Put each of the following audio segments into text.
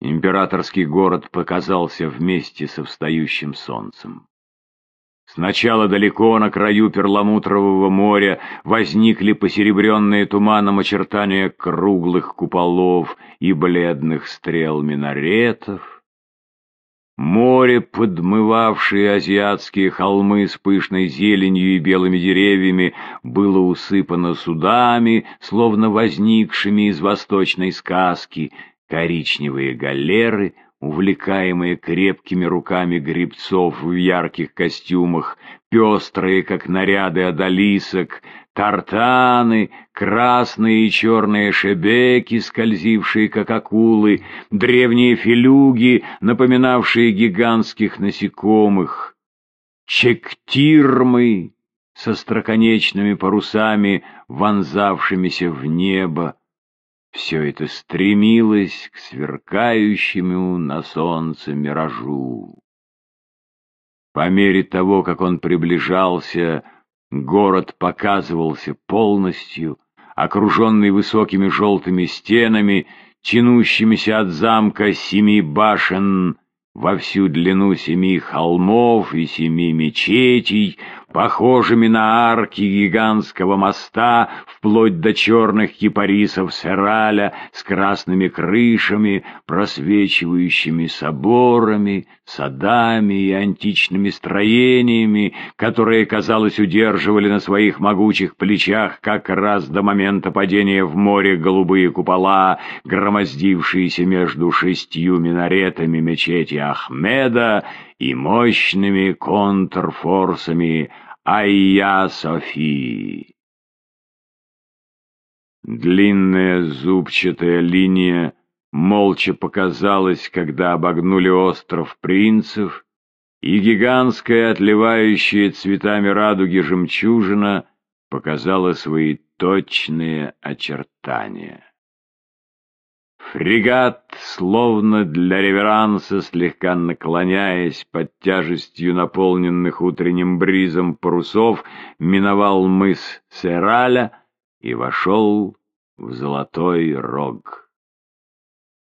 Императорский город показался вместе со встающим солнцем. Сначала далеко на краю перламутрового моря возникли посеребренные туманом очертания круглых куполов и бледных стрел минаретов. Море, подмывавшее азиатские холмы с пышной зеленью и белыми деревьями, было усыпано судами, словно возникшими из восточной сказки, коричневые галеры — увлекаемые крепкими руками грибцов в ярких костюмах, пестрые, как наряды одолисок, тартаны, красные и черные шебеки, скользившие, как акулы, древние филюги, напоминавшие гигантских насекомых, чектирмы со строконечными парусами, вонзавшимися в небо, все это стремилось к сверкающему на солнце миражу. По мере того, как он приближался, город показывался полностью, окруженный высокими желтыми стенами, тянущимися от замка семи башен во всю длину семи холмов и семи мечетей, похожими на арки гигантского моста, вплоть до черных кипарисов Сераля с красными крышами, просвечивающими соборами, садами и античными строениями, которые, казалось, удерживали на своих могучих плечах как раз до момента падения в море голубые купола, громоздившиеся между шестью минаретами мечети Ахмеда и мощными контрфорсами Айя Софии. Длинная зубчатая линия молча показалась, когда обогнули остров принцев, и гигантская, отливающая цветами радуги жемчужина показала свои точные очертания. Фрегат, словно для реверанса, слегка наклоняясь под тяжестью наполненных утренним бризом парусов, миновал мыс Сераля и вошел в Золотой Рог.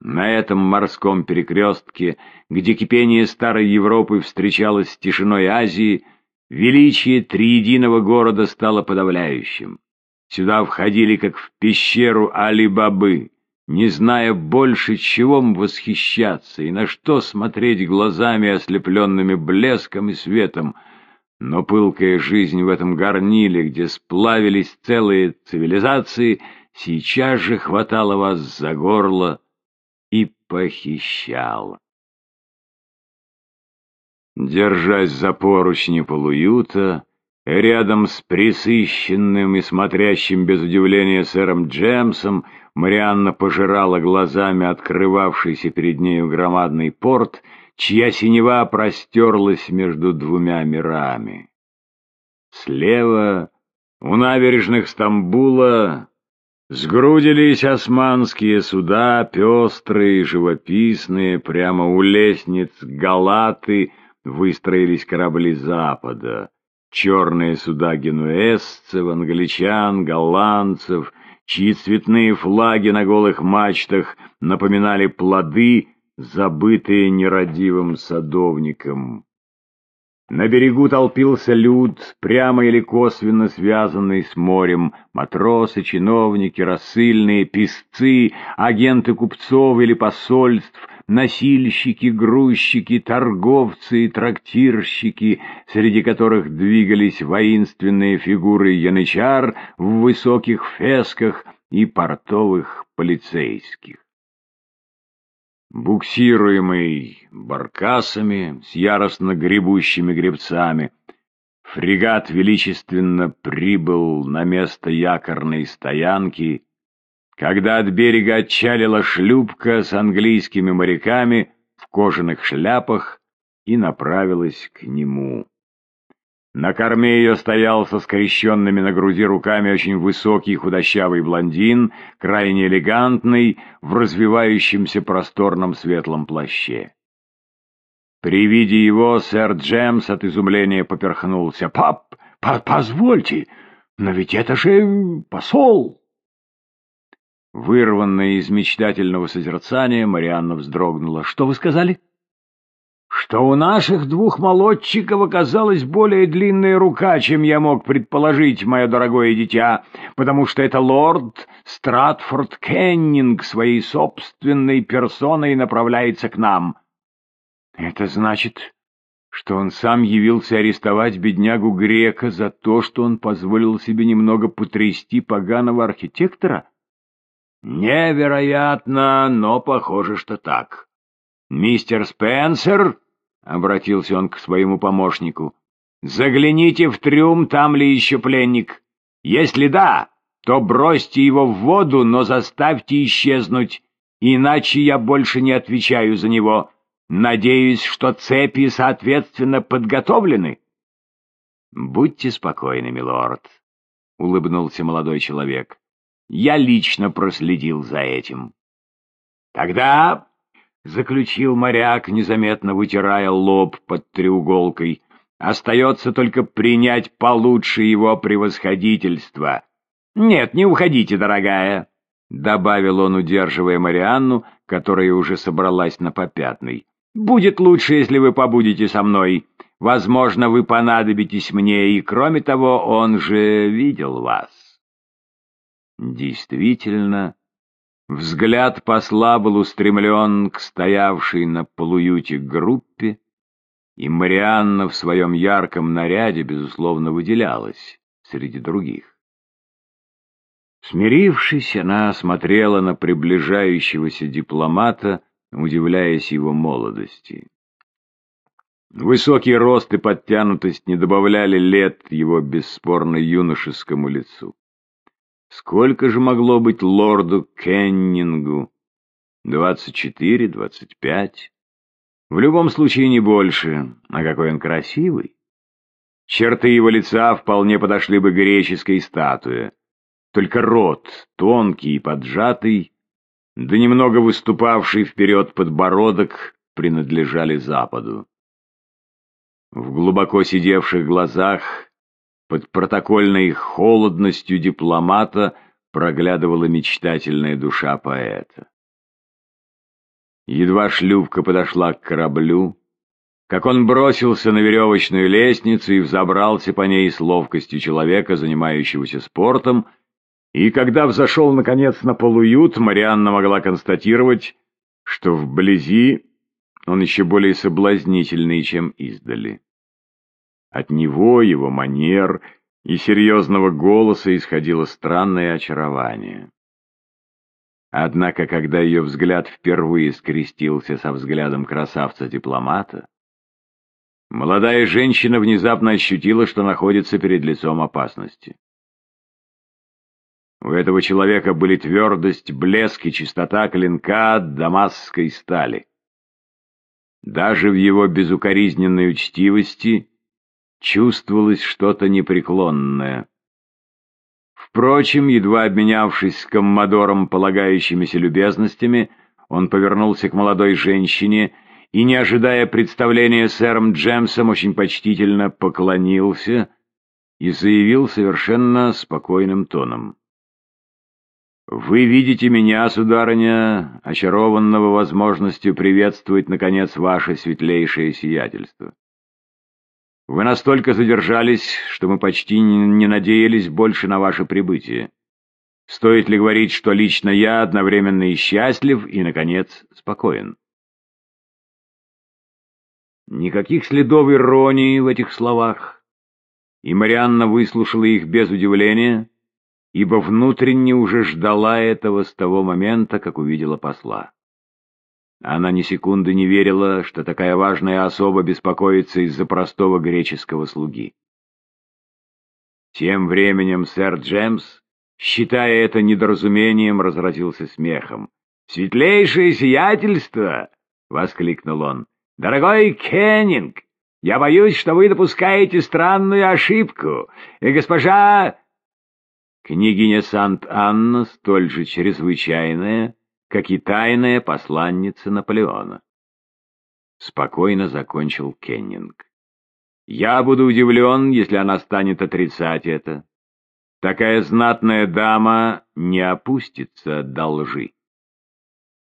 На этом морском перекрестке, где кипение старой Европы встречалось с тишиной Азии, величие триединого города стало подавляющим. Сюда входили, как в пещеру Али-Бабы, не зная больше, чего восхищаться и на что смотреть глазами, ослепленными блеском и светом. Но пылкая жизнь в этом горниле, где сплавились целые цивилизации, сейчас же хватала вас за горло и похищала. Держась за поручни полуюта, рядом с присыщенным и смотрящим без удивления сэром Джемсом, Марианна пожирала глазами открывавшийся перед нею громадный порт, чья синева простерлась между двумя мирами. Слева, у набережных Стамбула, сгрудились османские суда, пестрые и живописные, прямо у лестниц Галаты выстроились корабли Запада. Черные суда генуэзцев, англичан, голландцев — чьи цветные флаги на голых мачтах напоминали плоды, забытые нерадивым садовником. На берегу толпился люд, прямо или косвенно связанный с морем, матросы, чиновники, рассыльные, писцы, агенты купцов или посольств, носильщики, грузчики, торговцы и трактирщики, среди которых двигались воинственные фигуры янычар в высоких фесках и портовых полицейских. Буксируемый баркасами с яростно гребущими гребцами, фрегат величественно прибыл на место якорной стоянки когда от берега отчалила шлюпка с английскими моряками в кожаных шляпах и направилась к нему. На корме ее стоял со скрещенными на груди руками очень высокий худощавый блондин, крайне элегантный, в развивающемся просторном светлом плаще. При виде его сэр Джемс от изумления поперхнулся. «Пап, по позвольте, но ведь это же посол!» Вырванная из мечтательного созерцания, Марианна вздрогнула. «Что вы сказали?» «Что у наших двух молодчиков оказалась более длинная рука, чем я мог предположить, мое дорогое дитя, потому что это лорд Стратфорд Кеннинг своей собственной персоной направляется к нам». «Это значит, что он сам явился арестовать беднягу Грека за то, что он позволил себе немного потрясти поганого архитектора?» «Невероятно, но похоже, что так. Мистер Спенсер...» — обратился он к своему помощнику. «Загляните в трюм, там ли еще пленник. Если да, то бросьте его в воду, но заставьте исчезнуть, иначе я больше не отвечаю за него. Надеюсь, что цепи, соответственно, подготовлены». «Будьте спокойны, милорд», — улыбнулся молодой человек. Я лично проследил за этим. Тогда, — заключил моряк, незаметно вытирая лоб под треуголкой, — остается только принять получше его превосходительство. Нет, не уходите, дорогая, — добавил он, удерживая Марианну, которая уже собралась на попятный. Будет лучше, если вы побудете со мной. Возможно, вы понадобитесь мне, и, кроме того, он же видел вас. Действительно, взгляд посла был устремлен к стоявшей на полуюте группе, и Марианна в своем ярком наряде, безусловно, выделялась среди других. Смирившись, она смотрела на приближающегося дипломата, удивляясь его молодости. Высокий рост и подтянутость не добавляли лет его бесспорно юношескому лицу. Сколько же могло быть лорду Кеннингу? Двадцать четыре, двадцать пять. В любом случае не больше. А какой он красивый. Черты его лица вполне подошли бы греческой статуе. Только рот, тонкий и поджатый, да немного выступавший вперед подбородок, принадлежали Западу. В глубоко сидевших глазах под протокольной холодностью дипломата проглядывала мечтательная душа поэта. Едва шлюпка подошла к кораблю, как он бросился на веревочную лестницу и взобрался по ней с ловкостью человека, занимающегося спортом, и когда взошел, наконец, на полуют, Марианна могла констатировать, что вблизи он еще более соблазнительный, чем издали. От него, его манер и серьезного голоса исходило странное очарование. Однако, когда ее взгляд впервые скрестился со взглядом красавца-дипломата, молодая женщина внезапно ощутила, что находится перед лицом опасности. У этого человека были твердость, блеск и чистота клинка дамасской стали. Даже в его безукоризненной учтивости чувствовалось что-то непреклонное. Впрочем, едва обменявшись с коммодором полагающимися любезностями, он повернулся к молодой женщине и, не ожидая представления сэром Джемсом, очень почтительно поклонился и заявил совершенно спокойным тоном. «Вы видите меня, сударыня, очарованного возможностью приветствовать, наконец, ваше светлейшее сиятельство. Вы настолько задержались, что мы почти не надеялись больше на ваше прибытие. Стоит ли говорить, что лично я одновременно и счастлив, и, наконец, спокоен? Никаких следов иронии в этих словах, и Марианна выслушала их без удивления, ибо внутренне уже ждала этого с того момента, как увидела посла. Она ни секунды не верила, что такая важная особа беспокоится из-за простого греческого слуги. Тем временем сэр Джемс, считая это недоразумением, разразился смехом. «Светлейшее сиятельство!» — воскликнул он. «Дорогой Кеннинг, я боюсь, что вы допускаете странную ошибку, и госпожа...» Княгиня Сант-Анна, столь же чрезвычайная, как и тайная посланница Наполеона. Спокойно закончил Кеннинг. Я буду удивлен, если она станет отрицать это. Такая знатная дама не опустится до лжи.